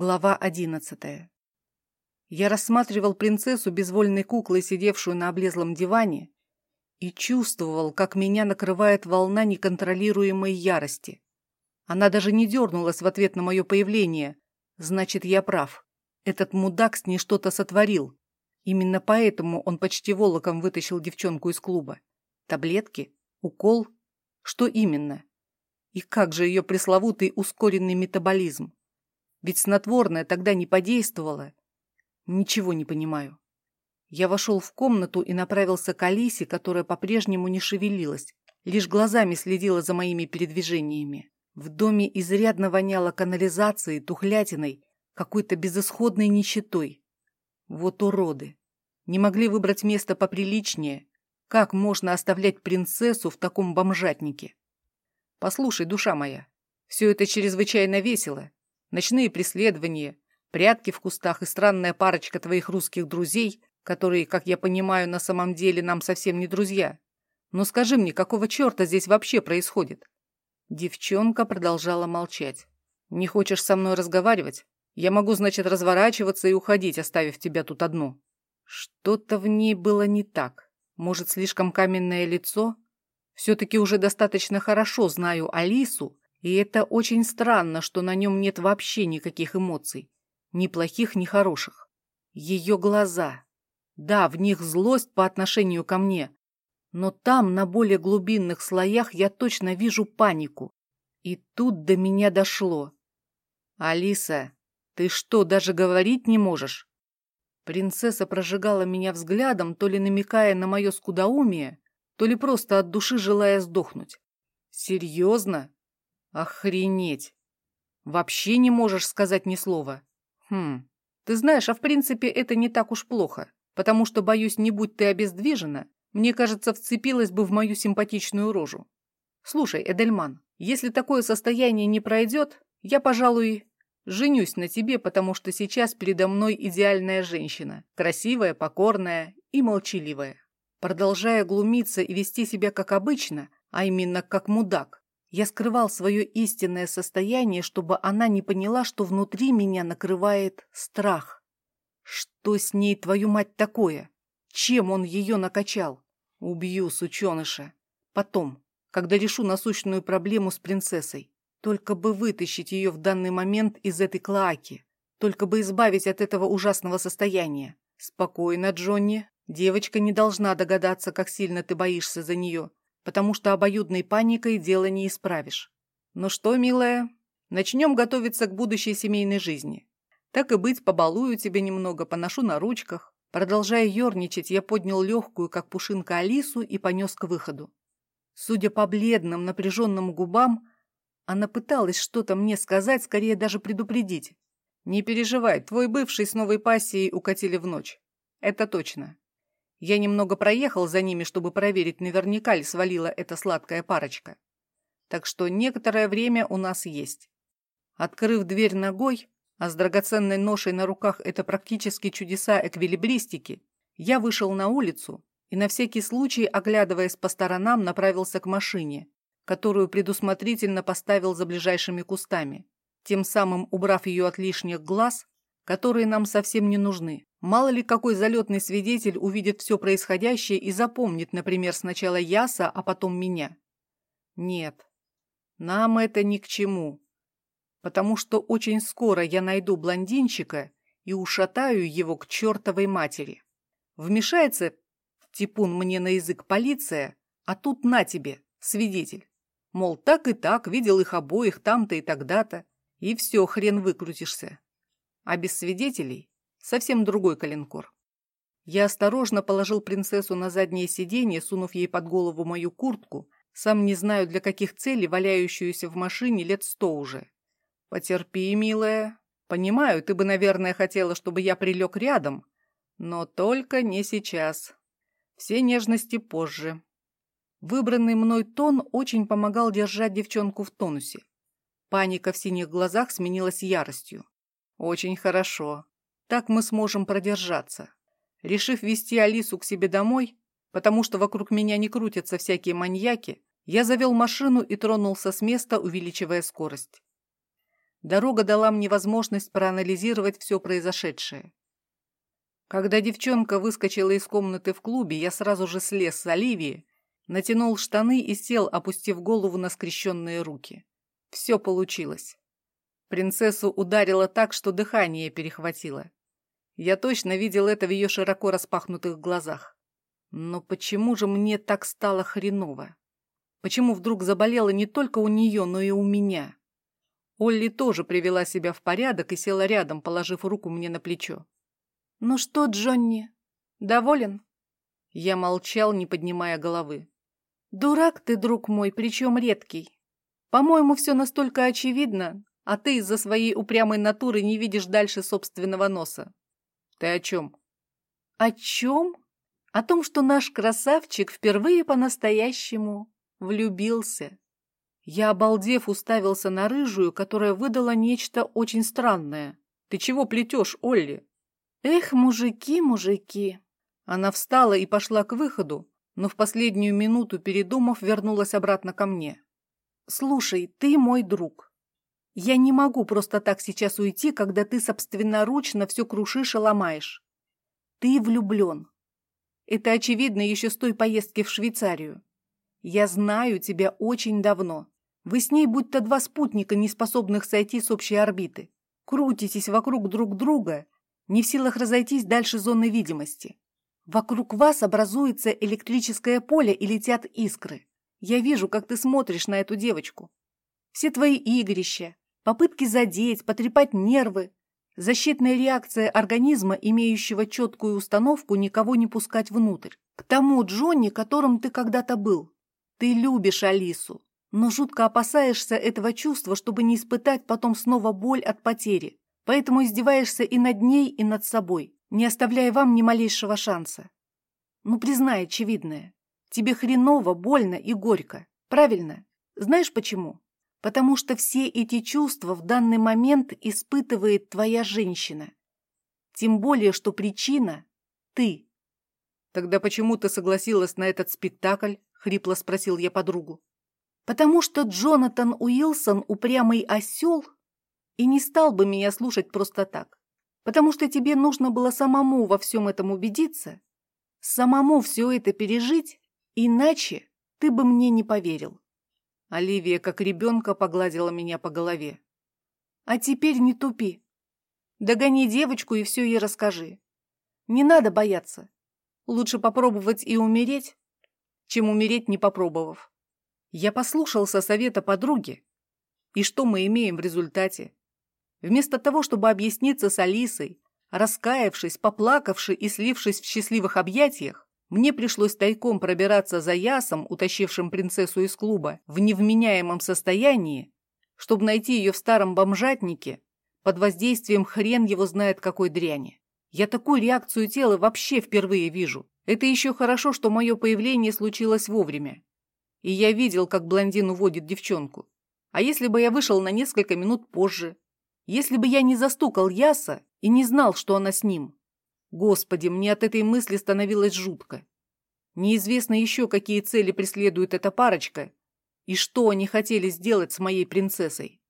Глава одиннадцатая. Я рассматривал принцессу безвольной куклой, сидевшую на облезлом диване, и чувствовал, как меня накрывает волна неконтролируемой ярости. Она даже не дернулась в ответ на мое появление. Значит, я прав. Этот мудак с ней что-то сотворил. Именно поэтому он почти волоком вытащил девчонку из клуба. Таблетки? Укол? Что именно? И как же ее пресловутый ускоренный метаболизм? Ведь снотворное тогда не подействовало. Ничего не понимаю. Я вошел в комнату и направился к Алисе, которая по-прежнему не шевелилась, лишь глазами следила за моими передвижениями. В доме изрядно воняло канализацией, тухлятиной, какой-то безысходной нищетой. Вот уроды. Не могли выбрать место поприличнее. Как можно оставлять принцессу в таком бомжатнике? Послушай, душа моя, все это чрезвычайно весело, ночные преследования, прятки в кустах и странная парочка твоих русских друзей, которые, как я понимаю, на самом деле нам совсем не друзья. Но скажи мне, какого черта здесь вообще происходит?» Девчонка продолжала молчать. «Не хочешь со мной разговаривать? Я могу, значит, разворачиваться и уходить, оставив тебя тут одну». Что-то в ней было не так. Может, слишком каменное лицо? Все-таки уже достаточно хорошо знаю Алису, и это очень странно, что на нем нет вообще никаких эмоций. Ни плохих, ни хороших. Ее глаза. Да, в них злость по отношению ко мне. Но там, на более глубинных слоях, я точно вижу панику. И тут до меня дошло. «Алиса, ты что, даже говорить не можешь?» Принцесса прожигала меня взглядом, то ли намекая на мое скудоумие, то ли просто от души желая сдохнуть. «Серьезно? Охренеть! Вообще не можешь сказать ни слова. Хм, ты знаешь, а в принципе это не так уж плохо, потому что, боюсь, не будь ты обездвижена, мне кажется, вцепилась бы в мою симпатичную рожу. Слушай, Эдельман, если такое состояние не пройдет, я, пожалуй, женюсь на тебе, потому что сейчас передо мной идеальная женщина, красивая, покорная и молчаливая. Продолжая глумиться и вести себя как обычно, а именно как мудак, я скрывал свое истинное состояние, чтобы она не поняла, что внутри меня накрывает страх. Что с ней, твою мать, такое? Чем он ее накачал? Убью, сученыша. Потом, когда решу насущную проблему с принцессой. Только бы вытащить ее в данный момент из этой клоаки. Только бы избавить от этого ужасного состояния. Спокойно, Джонни. Девочка не должна догадаться, как сильно ты боишься за нее потому что обоюдной паникой дело не исправишь. Ну что, милая, начнем готовиться к будущей семейной жизни. Так и быть, побалую тебя немного, поношу на ручках. Продолжая ерничать, я поднял легкую, как пушинка, Алису и понес к выходу. Судя по бледным, напряженным губам, она пыталась что-то мне сказать, скорее даже предупредить. «Не переживай, твой бывший с новой пассией укатили в ночь. Это точно. Я немного проехал за ними, чтобы проверить, наверняка ли свалила эта сладкая парочка. Так что некоторое время у нас есть. Открыв дверь ногой, а с драгоценной ношей на руках это практически чудеса эквилибристики, я вышел на улицу и на всякий случай, оглядываясь по сторонам, направился к машине, которую предусмотрительно поставил за ближайшими кустами, тем самым убрав ее от лишних глаз, которые нам совсем не нужны. Мало ли какой залетный свидетель увидит все происходящее и запомнит, например, сначала Яса, а потом меня. Нет, нам это ни к чему. Потому что очень скоро я найду блондинчика и ушатаю его к чертовой матери. Вмешается, типун мне на язык полиция, а тут на тебе, свидетель. Мол, так и так, видел их обоих там-то и тогда-то, и все, хрен выкрутишься. А без свидетелей Совсем другой калинкор. Я осторожно положил принцессу на заднее сиденье, сунув ей под голову мою куртку, сам не знаю для каких целей, валяющуюся в машине лет сто уже. «Потерпи, милая. Понимаю, ты бы, наверное, хотела, чтобы я прилег рядом, но только не сейчас. Все нежности позже». Выбранный мной тон очень помогал держать девчонку в тонусе. Паника в синих глазах сменилась яростью. «Очень хорошо. Так мы сможем продержаться. Решив вести Алису к себе домой, потому что вокруг меня не крутятся всякие маньяки, я завел машину и тронулся с места, увеличивая скорость. Дорога дала мне возможность проанализировать все произошедшее. Когда девчонка выскочила из комнаты в клубе, я сразу же слез с Оливии, натянул штаны и сел, опустив голову на скрещенные руки. Все получилось. Принцессу ударило так, что дыхание перехватило. Я точно видел это в ее широко распахнутых глазах. Но почему же мне так стало хреново? Почему вдруг заболела не только у нее, но и у меня? Олли тоже привела себя в порядок и села рядом, положив руку мне на плечо. «Ну что, Джонни, доволен?» Я молчал, не поднимая головы. «Дурак ты, друг мой, причем редкий. По-моему, все настолько очевидно, а ты из-за своей упрямой натуры не видишь дальше собственного носа». «Ты о чем?» «О чем? О том, что наш красавчик впервые по-настоящему влюбился». Я, обалдев, уставился на рыжую, которая выдала нечто очень странное. «Ты чего плетешь, Олли?» Эх, мужики, мужики. Она встала и пошла к выходу, но в последнюю минуту, передумав, вернулась обратно ко мне. Слушай, ты мой друг. Я не могу просто так сейчас уйти, когда ты собственноручно все крушишь и ломаешь. Ты влюблен. Это очевидно еще с той поездки в Швейцарию. Я знаю тебя очень давно. Вы с ней будто два спутника, не способных сойти с общей орбиты. Крутитесь вокруг друг друга не в силах разойтись дальше зоны видимости. Вокруг вас образуется электрическое поле и летят искры. Я вижу, как ты смотришь на эту девочку. Все твои игрища, попытки задеть, потрепать нервы, защитная реакция организма, имеющего четкую установку никого не пускать внутрь. К тому Джонни, которым ты когда-то был. Ты любишь Алису, но жутко опасаешься этого чувства, чтобы не испытать потом снова боль от потери. Поэтому издеваешься и над ней, и над собой, не оставляя вам ни малейшего шанса. Ну, признай очевидное. Тебе хреново, больно и горько. Правильно? Знаешь почему? Потому что все эти чувства в данный момент испытывает твоя женщина. Тем более, что причина – ты. Тогда почему ты согласилась на этот спектакль? Хрипло спросил я подругу. Потому что Джонатан Уилсон, упрямый осел, и не стал бы меня слушать просто так, потому что тебе нужно было самому во всем этом убедиться, самому все это пережить, иначе ты бы мне не поверил. Оливия, как ребенка, погладила меня по голове. А теперь не тупи. Догони девочку и все ей расскажи. Не надо бояться. Лучше попробовать и умереть, чем умереть, не попробовав. Я послушался совета подруги. И что мы имеем в результате? Вместо того, чтобы объясниться с Алисой, раскаявшись, поплакавши и слившись в счастливых объятиях, мне пришлось тайком пробираться за Ясом, утащившим принцессу из клуба, в невменяемом состоянии, чтобы найти ее в старом бомжатнике под воздействием хрен его знает какой дряни. Я такую реакцию тела вообще впервые вижу. Это еще хорошо, что мое появление случилось вовремя. И я видел, как блондин уводит девчонку. А если бы я вышел на несколько минут позже, если бы я не застукал Яса и не знал, что она с ним. Господи, мне от этой мысли становилось жутко. Неизвестно еще, какие цели преследует эта парочка и что они хотели сделать с моей принцессой.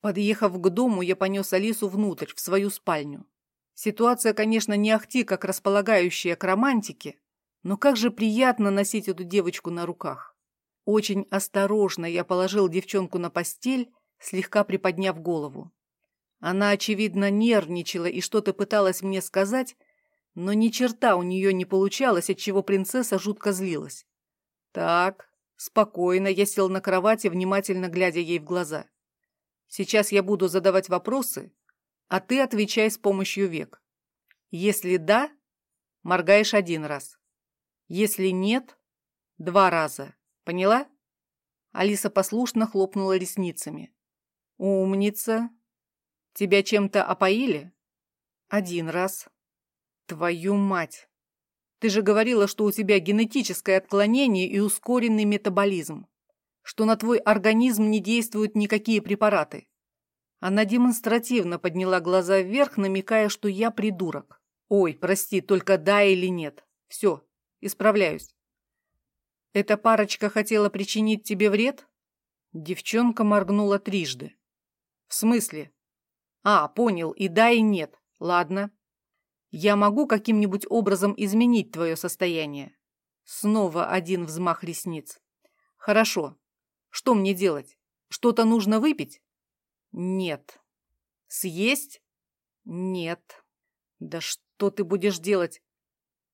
Подъехав к дому, я понес Алису внутрь, в свою спальню. Ситуация, конечно, не ахти, как располагающая к романтике, но как же приятно носить эту девочку на руках. Очень осторожно я положил девчонку на постель, слегка приподняв голову. Она, очевидно, нервничала и что-то пыталась мне сказать, но ни черта у нее не получалось, отчего принцесса жутко злилась. Так, спокойно, я сел на кровати, внимательно глядя ей в глаза. Сейчас я буду задавать вопросы, а ты отвечай с помощью век. Если да, моргаешь один раз. Если нет, два раза. Поняла? Алиса послушно хлопнула ресницами. Умница, Тебя чем-то опоили? Один раз. Твою мать! Ты же говорила, что у тебя генетическое отклонение и ускоренный метаболизм, что на твой организм не действуют никакие препараты. Она демонстративно подняла глаза вверх, намекая, что я придурок. Ой, прости, только да или нет. Все, исправляюсь. Эта парочка хотела причинить тебе вред? Девчонка моргнула трижды. В смысле? А, понял, и да, и нет. Ладно. Я могу каким-нибудь образом изменить твое состояние. Снова один взмах ресниц. Хорошо. Что мне делать? Что-то нужно выпить? Нет. Съесть? Нет. Да что ты будешь делать?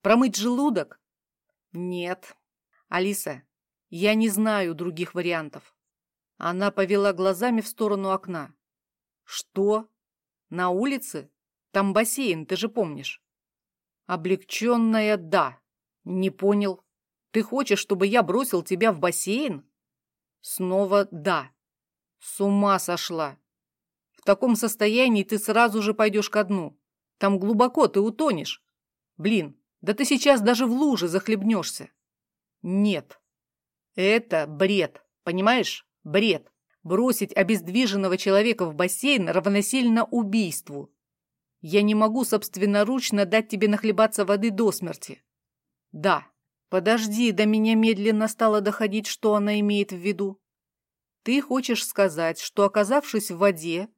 Промыть желудок? Нет. Алиса, я не знаю других вариантов. Она повела глазами в сторону окна. Что? На улице? Там бассейн, ты же помнишь. Облегченная «да». Не понял. Ты хочешь, чтобы я бросил тебя в бассейн? Снова «да». С ума сошла. В таком состоянии ты сразу же пойдешь ко дну. Там глубоко ты утонешь. Блин, да ты сейчас даже в луже захлебнешься. Нет. Это бред, понимаешь? Бред. Бросить обездвиженного человека в бассейн равносильно убийству. Я не могу собственноручно дать тебе нахлебаться воды до смерти. Да. Подожди, до меня медленно стало доходить, что она имеет в виду. Ты хочешь сказать, что, оказавшись в воде,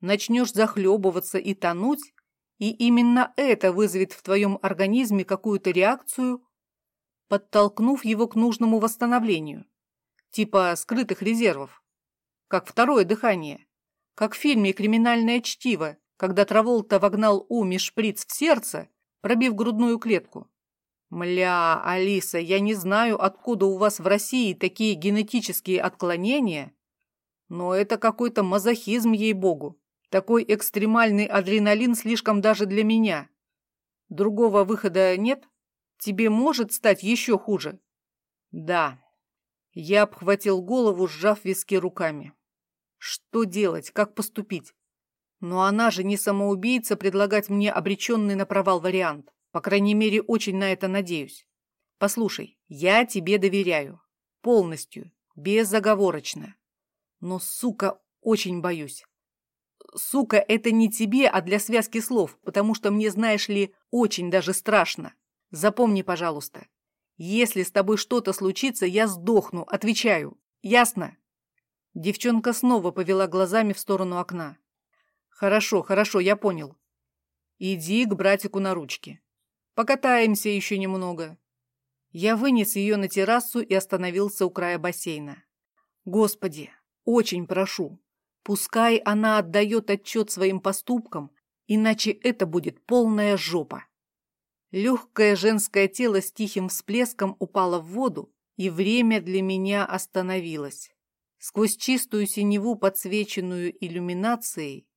начнешь захлебываться и тонуть, и именно это вызовет в твоем организме какую-то реакцию, подтолкнув его к нужному восстановлению, типа скрытых резервов, как второе дыхание, как в фильме «Криминальное чтиво», когда Траволта вогнал Уми шприц в сердце, пробив грудную клетку. Мля, Алиса, я не знаю, откуда у вас в России такие генетические отклонения, но это какой-то мазохизм, ей-богу. Такой экстремальный адреналин слишком даже для меня. Другого выхода нет? Тебе может стать еще хуже? Да. Я обхватил голову, сжав виски руками. Что делать? Как поступить? Но она же не самоубийца предлагать мне обреченный на провал вариант. По крайней мере, очень на это надеюсь. Послушай, я тебе доверяю. Полностью. Безоговорочно. Но, сука, очень боюсь. Сука, это не тебе, а для связки слов, потому что мне, знаешь ли, очень даже страшно. Запомни, пожалуйста. Если с тобой что-то случится, я сдохну, отвечаю. Ясно? Девчонка снова повела глазами в сторону окна. Хорошо, хорошо, я понял. Иди к братику на ручки. Покатаемся еще немного. Я вынес ее на террасу и остановился у края бассейна. Господи, очень прошу, пускай она отдает отчет своим поступкам, иначе это будет полная жопа. Легкое женское тело с тихим всплеском упало в воду, и время для меня остановилось. Сквозь чистую синеву, подсвеченную иллюминацией,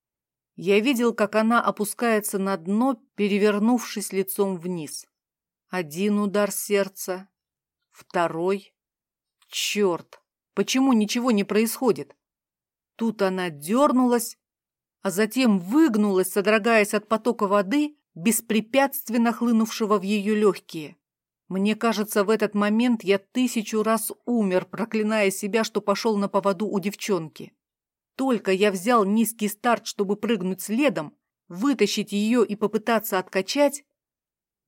я видел, как она опускается на дно, перевернувшись лицом вниз. Один удар сердца, второй. Черт, почему ничего не происходит? Тут она дернулась, а затем выгнулась, содрогаясь от потока воды, беспрепятственно хлынувшего в ее легкие. Мне кажется, в этот момент я тысячу раз умер, проклиная себя, что пошел на поводу у девчонки. Только я взял низкий старт, чтобы прыгнуть следом, вытащить ее и попытаться откачать,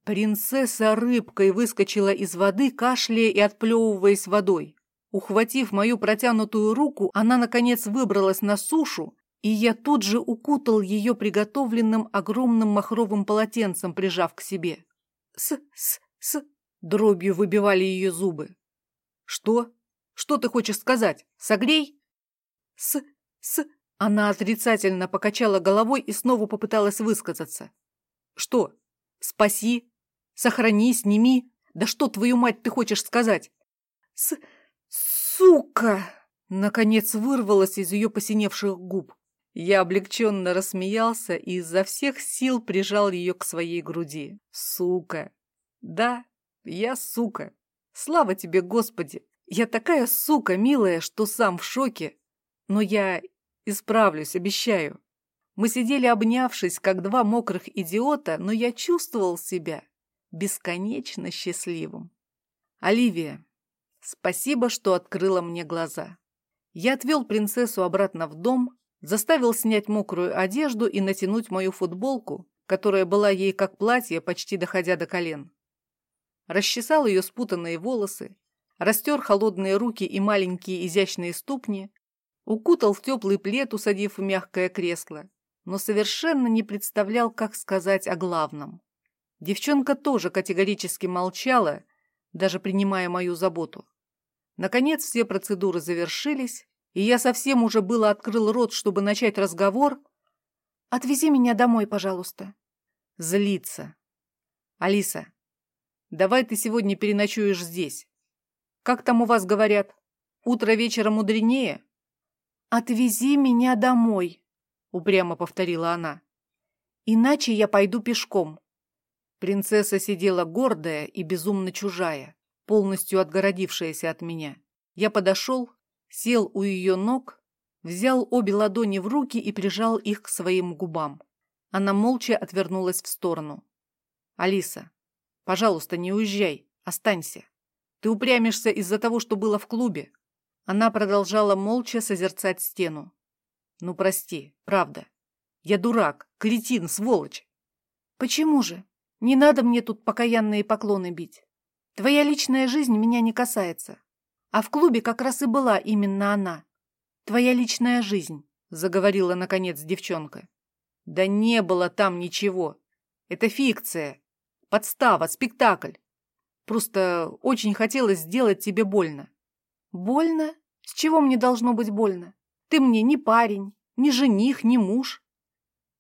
принцесса рыбкой выскочила из воды, кашляя и отплевываясь водой. Ухватив мою протянутую руку, она, наконец, выбралась на сушу, и я тут же укутал ее приготовленным огромным махровым полотенцем, прижав к себе. «С-с-с!» — дробью выбивали ее зубы. «Что? Что ты хочешь сказать? Согрей?» «С с... Она отрицательно покачала головой и снова попыталась высказаться. Что? Спаси? Сохрани, сними? Да что, твою мать, ты хочешь сказать? С... Сука! Наконец вырвалась из ее посиневших губ. Я облегченно рассмеялся и изо всех сил прижал ее к своей груди. Сука! Да, я сука. Слава тебе, Господи! Я такая сука, милая, что сам в шоке но я исправлюсь, обещаю. Мы сидели обнявшись, как два мокрых идиота, но я чувствовал себя бесконечно счастливым. Оливия, спасибо, что открыла мне глаза. Я отвел принцессу обратно в дом, заставил снять мокрую одежду и натянуть мою футболку, которая была ей как платье, почти доходя до колен. Расчесал ее спутанные волосы, растер холодные руки и маленькие изящные ступни, укутал в теплый плед, усадив в мягкое кресло, но совершенно не представлял, как сказать о главном. Девчонка тоже категорически молчала, даже принимая мою заботу. Наконец все процедуры завершились, и я совсем уже было открыл рот, чтобы начать разговор. «Отвези меня домой, пожалуйста». Злиться. «Алиса, давай ты сегодня переночуешь здесь. Как там у вас говорят? Утро вечера мудренее?» «Отвези меня домой», — упрямо повторила она. «Иначе я пойду пешком». Принцесса сидела гордая и безумно чужая, полностью отгородившаяся от меня. Я подошел, сел у ее ног, взял обе ладони в руки и прижал их к своим губам. Она молча отвернулась в сторону. «Алиса, пожалуйста, не уезжай, останься. Ты упрямишься из-за того, что было в клубе». Она продолжала молча созерцать стену. «Ну, прости, правда. Я дурак, кретин, сволочь». «Почему же? Не надо мне тут покаянные поклоны бить. Твоя личная жизнь меня не касается. А в клубе как раз и была именно она. Твоя личная жизнь», — заговорила, наконец, девчонка. «Да не было там ничего. Это фикция. Подстава, спектакль. Просто очень хотелось сделать тебе больно». «Больно? С чего мне должно быть больно? Ты мне не парень, не жених, не муж.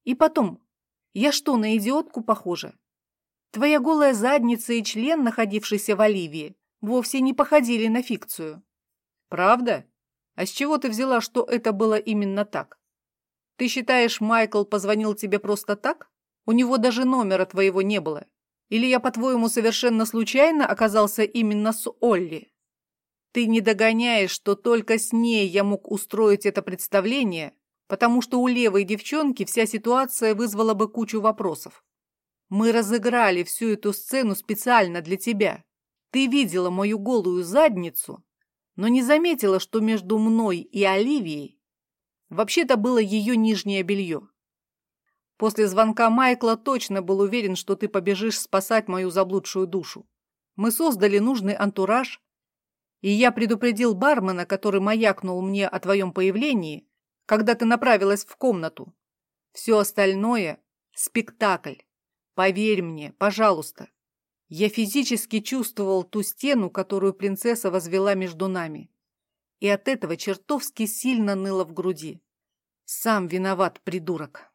И потом, я что, на идиотку похожа? Твоя голая задница и член, находившийся в Оливии, вовсе не походили на фикцию. Правда? А с чего ты взяла, что это было именно так? Ты считаешь, Майкл позвонил тебе просто так? У него даже номера твоего не было. Или я, по-твоему, совершенно случайно оказался именно с Олли? Ты не догоняешь, что только с ней я мог устроить это представление, потому что у левой девчонки вся ситуация вызвала бы кучу вопросов. Мы разыграли всю эту сцену специально для тебя. Ты видела мою голую задницу, но не заметила, что между мной и Оливией вообще-то было ее нижнее белье. После звонка Майкла точно был уверен, что ты побежишь спасать мою заблудшую душу. Мы создали нужный антураж, и я предупредил бармена, который маякнул мне о твоем появлении, когда ты направилась в комнату. Все остальное — спектакль. Поверь мне, пожалуйста. Я физически чувствовал ту стену, которую принцесса возвела между нами. И от этого чертовски сильно ныло в груди. Сам виноват, придурок.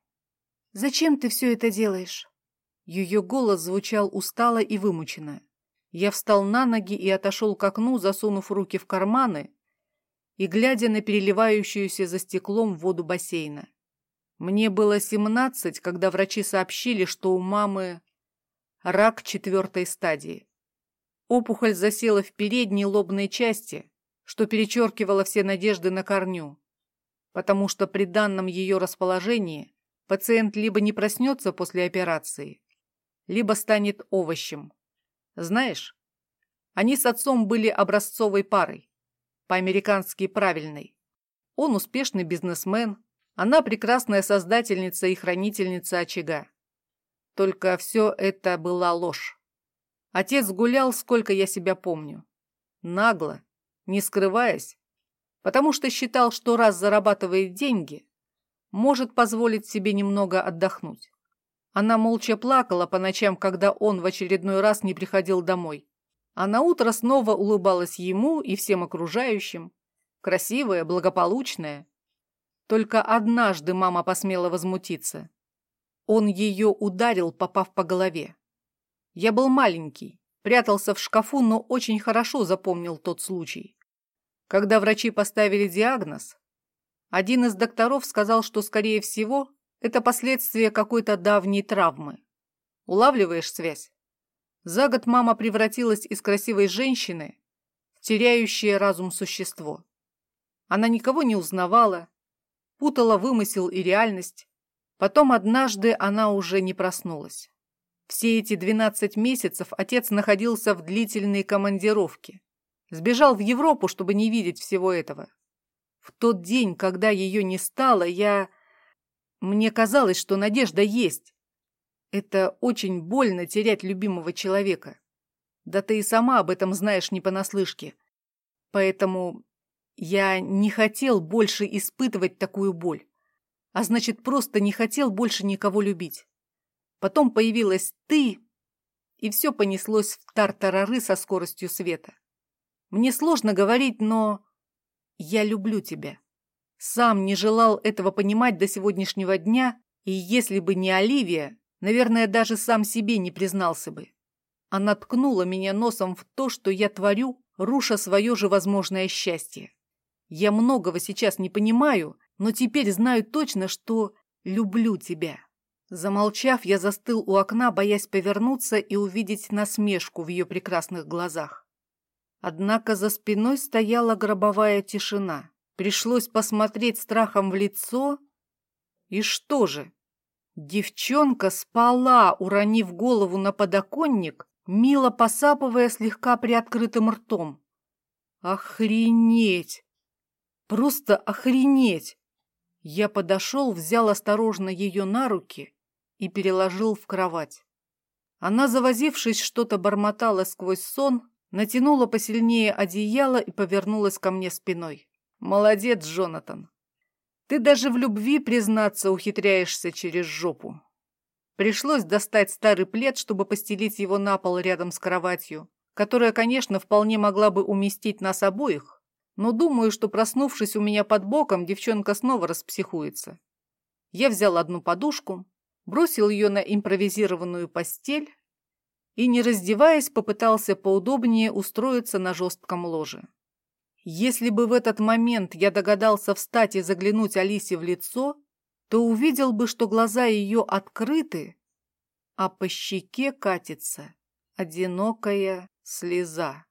«Зачем ты все это делаешь?» Ее голос звучал устало и вымученно. Я встал на ноги и отошел к окну, засунув руки в карманы и глядя на переливающуюся за стеклом воду бассейна. Мне было семнадцать, когда врачи сообщили, что у мамы рак четвертой стадии. Опухоль засела в передней лобной части, что перечеркивало все надежды на корню, потому что при данном ее расположении пациент либо не проснется после операции, либо станет овощем. Знаешь, они с отцом были образцовой парой, по-американски правильной. Он успешный бизнесмен, она прекрасная создательница и хранительница очага. Только все это была ложь. Отец гулял, сколько я себя помню. Нагло, не скрываясь, потому что считал, что раз зарабатывает деньги, может позволить себе немного отдохнуть. Она молча плакала по ночам, когда он в очередной раз не приходил домой. А на утро снова улыбалась ему и всем окружающим. Красивая, благополучная. Только однажды мама посмела возмутиться. Он ее ударил, попав по голове. Я был маленький, прятался в шкафу, но очень хорошо запомнил тот случай. Когда врачи поставили диагноз, один из докторов сказал, что, скорее всего, это последствия какой-то давней травмы. Улавливаешь связь? За год мама превратилась из красивой женщины в теряющее разум существо. Она никого не узнавала, путала вымысел и реальность. Потом однажды она уже не проснулась. Все эти 12 месяцев отец находился в длительной командировке. Сбежал в Европу, чтобы не видеть всего этого. В тот день, когда ее не стало, я... Мне казалось, что надежда есть. Это очень больно терять любимого человека. Да ты и сама об этом знаешь не понаслышке. Поэтому Я не хотел больше испытывать такую боль. А значит, просто не хотел больше никого любить. Потом появилась ты, и все понеслось в тартарары со скоростью света. Мне сложно говорить, но я люблю тебя. Сам не желал этого понимать до сегодняшнего дня, и если бы не Оливия, наверное, даже сам себе не признался бы. Она ткнула меня носом в то, что я творю, руша свое же возможное счастье. Я многого сейчас не понимаю, но теперь знаю точно, что люблю тебя. Замолчав, я застыл у окна, боясь повернуться и увидеть насмешку в ее прекрасных глазах. Однако за спиной стояла гробовая тишина. Пришлось посмотреть страхом в лицо. И что же? Девчонка спала, уронив голову на подоконник, мило посапывая слегка приоткрытым ртом. Охренеть! Просто охренеть! Я подошел, взял осторожно ее на руки и переложил в кровать. Она, завозившись, что-то бормотала сквозь сон, натянула посильнее одеяло и повернулась ко мне спиной. «Молодец, Джонатан! Ты даже в любви, признаться, ухитряешься через жопу!» Пришлось достать старый плед, чтобы постелить его на пол рядом с кроватью, которая, конечно, вполне могла бы уместить нас обоих, но думаю, что, проснувшись у меня под боком, девчонка снова распсихуется. Я взял одну подушку, бросил ее на импровизированную постель и, не раздеваясь, попытался поудобнее устроиться на жестком ложе. Если бы в этот момент я догадался встать и заглянуть Алисе в лицо, то увидел бы, что глаза ее открыты, а по щеке катится одинокая слеза.